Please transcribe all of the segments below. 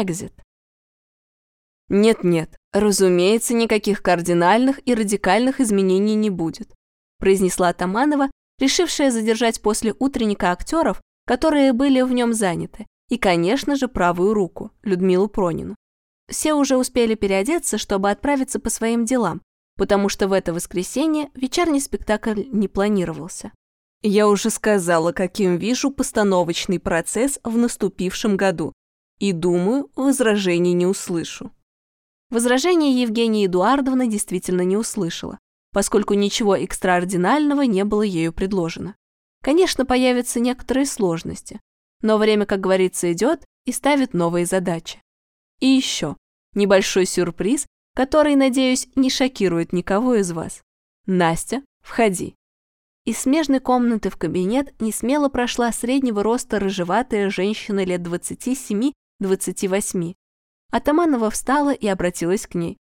Экзит. Нет-нет, разумеется, никаких кардинальных и радикальных изменений не будет, произнесла Таманова, решившая задержать после утренника актеров, которые были в нем заняты, и, конечно же, правую руку, Людмилу Пронину. Все уже успели переодеться, чтобы отправиться по своим делам, потому что в это воскресенье вечерний спектакль не планировался. Я уже сказала, каким вижу постановочный процесс в наступившем году, и думаю, возражений не услышу. Возражения Евгения Эдуардовна действительно не услышала, поскольку ничего экстраординального не было ею предложено. Конечно, появятся некоторые сложности, но время, как говорится, идет и ставит новые задачи. И еще небольшой сюрприз, который, надеюсь, не шокирует никого из вас. Настя, входи. Из смежной комнаты в кабинет не смело прошла среднего роста рыжеватая женщина лет 27-28. Атаманова встала и обратилась к ней.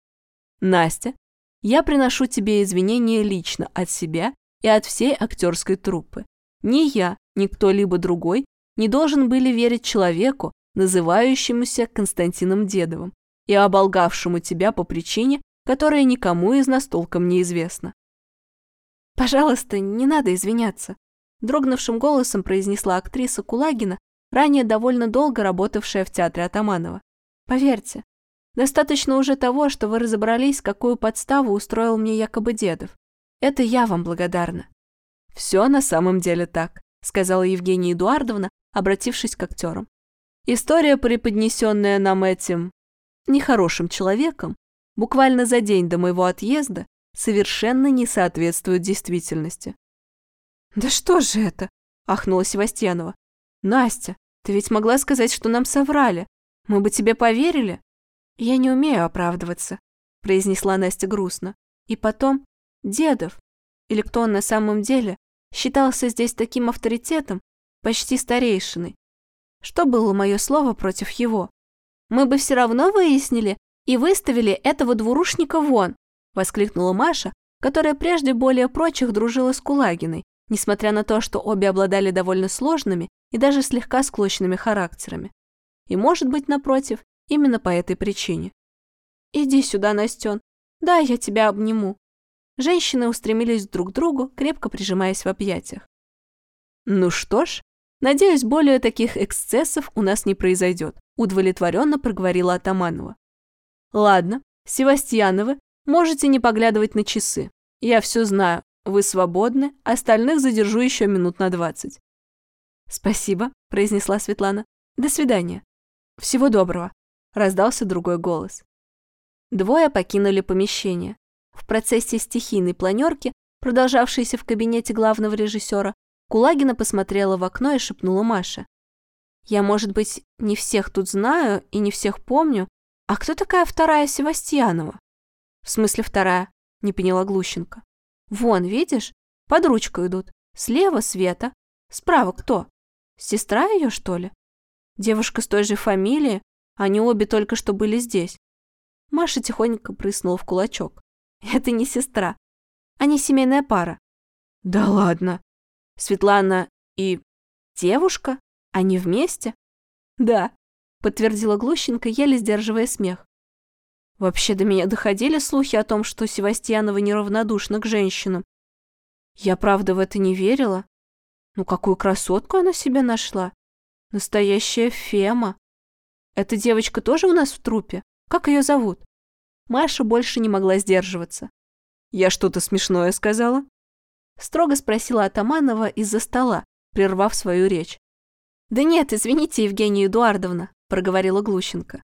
«Настя, я приношу тебе извинения лично от себя и от всей актерской труппы. Ни я, ни кто-либо другой не должен были верить человеку, называющемуся Константином Дедовым и оболгавшему тебя по причине, которая никому из нас толком не известна. «Пожалуйста, не надо извиняться», – дрогнувшим голосом произнесла актриса Кулагина, ранее довольно долго работавшая в театре Атаманова. «Поверьте, достаточно уже того, что вы разобрались, какую подставу устроил мне якобы Дедов. Это я вам благодарна». «Все на самом деле так», – сказала Евгения Эдуардовна, обратившись к актерам. История, преподнесенная нам этим нехорошим человеком, буквально за день до моего отъезда, совершенно не соответствует действительности. «Да что же это?» – ахнула Севастьянова. «Настя, ты ведь могла сказать, что нам соврали. Мы бы тебе поверили?» «Я не умею оправдываться», – произнесла Настя грустно. «И потом, Дедов, или кто он на самом деле, считался здесь таким авторитетом, почти старейшиной, что было мое слово против его? Мы бы все равно выяснили и выставили этого двурушника вон, воскликнула Маша, которая прежде более прочих дружила с Кулагиной, несмотря на то, что обе обладали довольно сложными и даже слегка склочными характерами. И, может быть, напротив, именно по этой причине. «Иди сюда, Настен. Да, я тебя обниму». Женщины устремились друг к другу, крепко прижимаясь в объятиях. «Ну что ж, Надеюсь, более таких эксцессов у нас не произойдет, удовлетворенно проговорила Атаманова. Ладно, Севастьяновы, можете не поглядывать на часы. Я все знаю, вы свободны, остальных задержу еще минут на двадцать. Спасибо, произнесла Светлана. До свидания. Всего доброго, раздался другой голос. Двое покинули помещение. В процессе стихийной планерки, продолжавшейся в кабинете главного режиссера, Кулагина посмотрела в окно и шепнула Маше. «Я, может быть, не всех тут знаю и не всех помню. А кто такая вторая Севастьянова?» «В смысле вторая?» – не поняла Глущенко. «Вон, видишь? Под ручку идут. Слева Света. Справа кто? Сестра ее, что ли? Девушка с той же фамилией. Они обе только что были здесь». Маша тихонько прыснула в кулачок. «Это не сестра. Они семейная пара». «Да ладно!» Светлана и девушка? Они вместе? Да, подтвердила Глущенко, еле сдерживая смех. Вообще до меня доходили слухи о том, что Севастьянова неравнодушна к женщинам. Я, правда, в это не верила. Ну, какую красотку она себе нашла. Настоящая Фема. Эта девочка тоже у нас в трупе? Как ее зовут? Маша больше не могла сдерживаться. Я что-то смешное сказала? Строго спросила Атаманова из-за стола, прервав свою речь. «Да нет, извините, Евгения Эдуардовна», – проговорила Глущенко.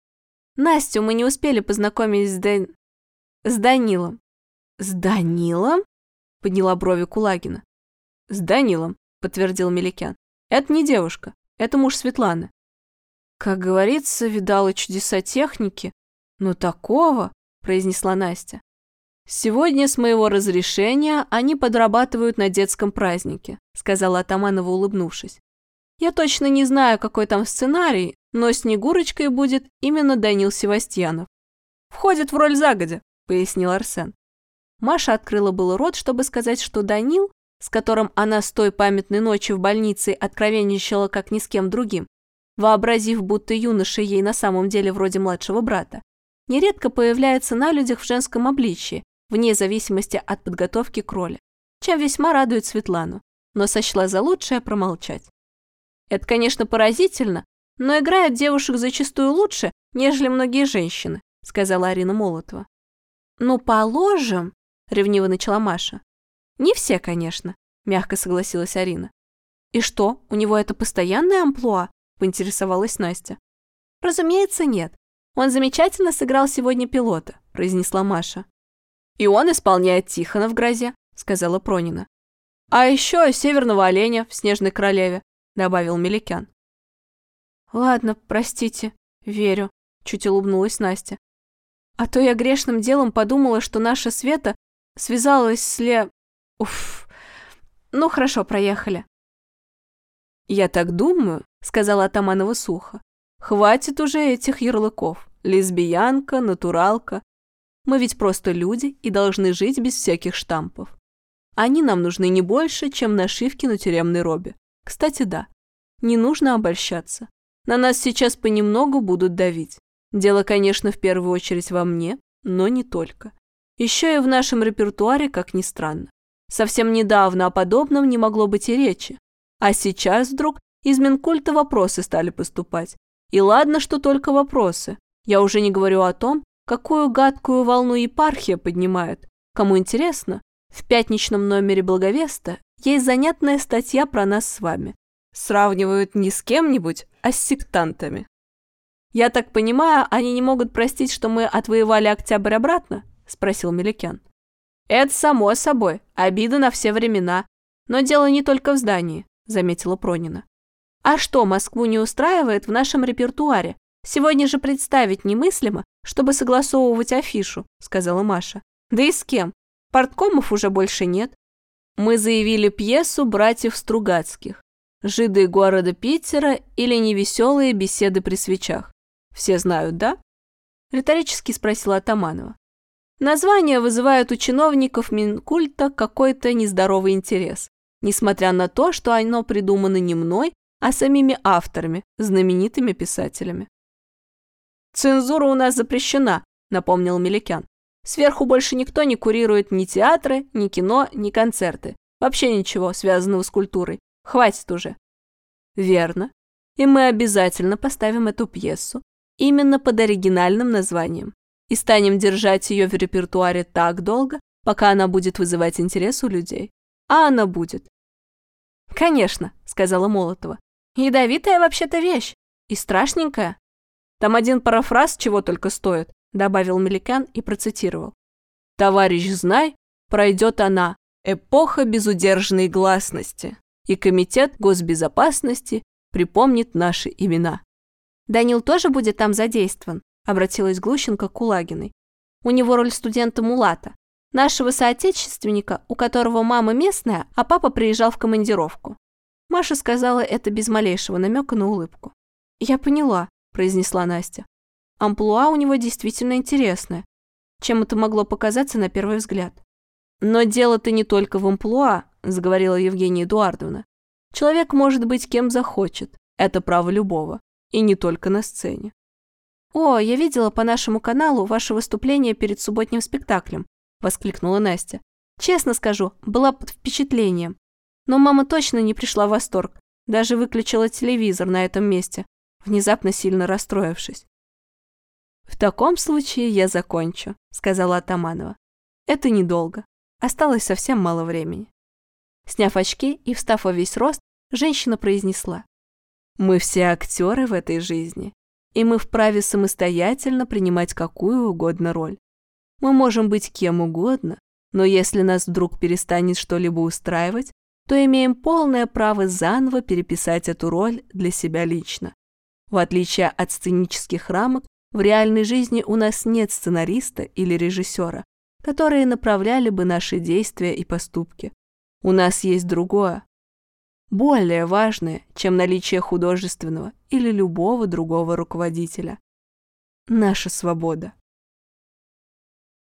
«Настю мы не успели познакомить с Дан... с Данилом». «С Данилом?» – подняла брови Кулагина. «С Данилом», – подтвердил Меликян. «Это не девушка, это муж Светланы». «Как говорится, видала чудеса техники, но такого», – произнесла Настя. «Сегодня, с моего разрешения, они подрабатывают на детском празднике», сказала Атаманова, улыбнувшись. «Я точно не знаю, какой там сценарий, но Снегурочкой будет именно Данил Севастьянов. Входит в роль загодя», пояснил Арсен. Маша открыла было рот, чтобы сказать, что Данил, с которым она с той памятной ночи в больнице откровенничала как ни с кем другим, вообразив, будто юноша ей на самом деле вроде младшего брата, нередко появляется на людях в женском обличии, вне зависимости от подготовки к роли, чем весьма радует Светлану, но сочла за лучшее промолчать. Это, конечно, поразительно, но играют девушек зачастую лучше, нежели многие женщины, сказала Арина Молотова. Ну, положим, ревниво начала Маша. Не все, конечно, мягко согласилась Арина. И что, у него это постоянное амплуа? поинтересовалась Настя. Разумеется, нет. Он замечательно сыграл сегодня пилота, произнесла Маша. И он исполняет Тихона в грозе, сказала Пронина. А еще северного оленя в снежной королеве, добавил Меликян. Ладно, простите, верю, чуть улыбнулась Настя. А то я грешным делом подумала, что наша Света связалась с Ле... Уф. Ну хорошо, проехали. Я так думаю, сказала Атаманова сухо. Хватит уже этих ярлыков. Лесбиянка, натуралка. Мы ведь просто люди и должны жить без всяких штампов. Они нам нужны не больше, чем нашивки на тюремной робе. Кстати, да, не нужно обольщаться. На нас сейчас понемногу будут давить. Дело, конечно, в первую очередь во мне, но не только. Еще и в нашем репертуаре, как ни странно. Совсем недавно о подобном не могло быть и речи. А сейчас вдруг из Минкульта вопросы стали поступать. И ладно, что только вопросы. Я уже не говорю о том, какую гадкую волну епархия поднимает. Кому интересно, в пятничном номере Благовеста есть занятная статья про нас с вами. Сравнивают не с кем-нибудь, а с сектантами. «Я так понимаю, они не могут простить, что мы отвоевали октябрь обратно?» – спросил Меликян. «Это само собой, обида на все времена. Но дело не только в здании», – заметила Пронина. «А что Москву не устраивает в нашем репертуаре? Сегодня же представить немыслимо, чтобы согласовывать афишу», – сказала Маша. «Да и с кем? Порткомов уже больше нет. Мы заявили пьесу братьев Стругацких. «Жиды города Питера» или «Невеселые беседы при свечах». Все знают, да?» Риторически спросила Атаманова. Название вызывает у чиновников Минкульта какой-то нездоровый интерес, несмотря на то, что оно придумано не мной, а самими авторами, знаменитыми писателями. «Цензура у нас запрещена», — напомнил Меликян. «Сверху больше никто не курирует ни театры, ни кино, ни концерты. Вообще ничего, связанного с культурой. Хватит уже». «Верно. И мы обязательно поставим эту пьесу, именно под оригинальным названием и станем держать ее в репертуаре так долго, пока она будет вызывать интерес у людей. А она будет. «Конечно», — сказала Молотова. «Ядовитая вообще-то вещь. И страшненькая. Там один парафраз чего только стоит», — добавил Меликан и процитировал. «Товарищ, знай, пройдет она, эпоха безудержной гласности, и Комитет госбезопасности припомнит наши имена». Данил тоже будет там задействован, обратилась Глущенко к Кулагиной. У него роль студента Мулата, нашего соотечественника, у которого мама местная, а папа приезжал в командировку. Маша сказала это без малейшего намека на улыбку. «Я поняла», – произнесла Настя. «Амплуа у него действительно интересное, чем это могло показаться на первый взгляд». «Но дело-то не только в амплуа», – заговорила Евгения Эдуардовна. «Человек может быть кем захочет, это право любого. И не только на сцене. «О, я видела по нашему каналу ваше выступление перед субботним спектаклем», – воскликнула Настя. «Честно скажу, была под впечатлением. Но мама точно не пришла в восторг, даже выключила телевизор на этом месте, внезапно сильно расстроившись. «В таком случае я закончу», – сказала Атаманова. «Это недолго. Осталось совсем мало времени». Сняв очки и встав во весь рост, женщина произнесла. Мы все актеры в этой жизни, и мы вправе самостоятельно принимать какую угодно роль. Мы можем быть кем угодно, но если нас вдруг перестанет что-либо устраивать, то имеем полное право заново переписать эту роль для себя лично. В отличие от сценических рамок, в реальной жизни у нас нет сценариста или режиссера, которые направляли бы наши действия и поступки. У нас есть другое более важное, чем наличие художественного или любого другого руководителя. Наша свобода.